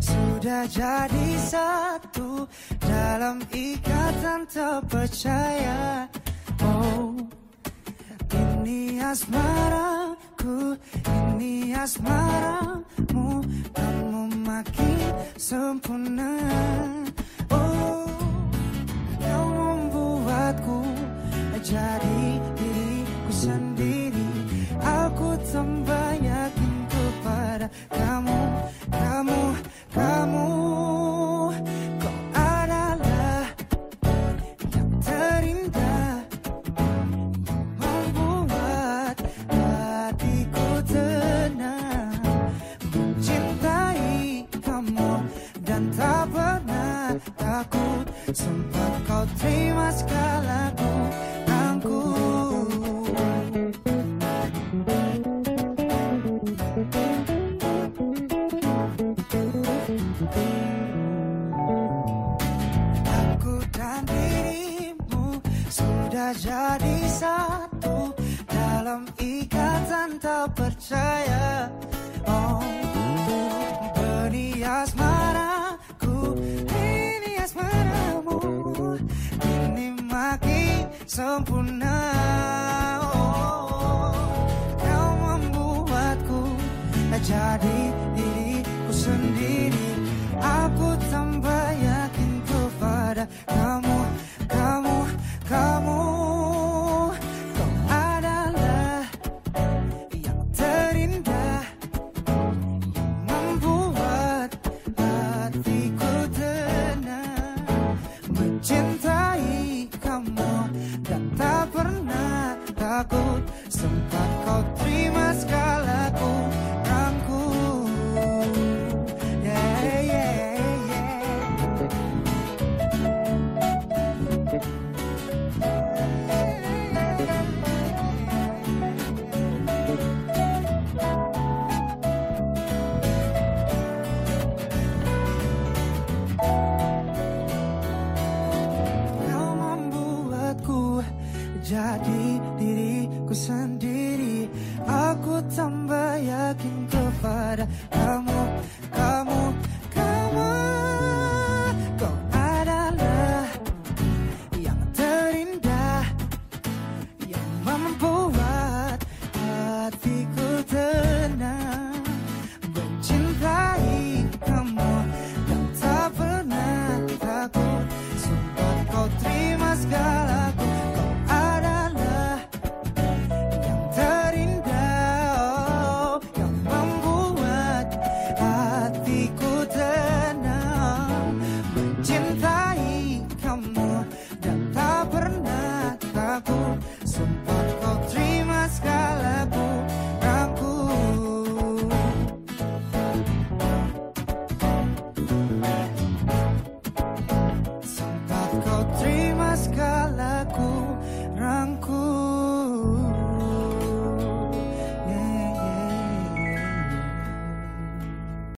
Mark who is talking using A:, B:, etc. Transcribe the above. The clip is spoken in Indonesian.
A: Sudah jadi satu dalam ikatan terpercaya. Oh ini asmaraku, ini asmaramu. Kamu makin sempurna. Sempat kau terima segala aku Aku dan dirimu sudah jadi satu. Dalam ikatan tak percaya sempurna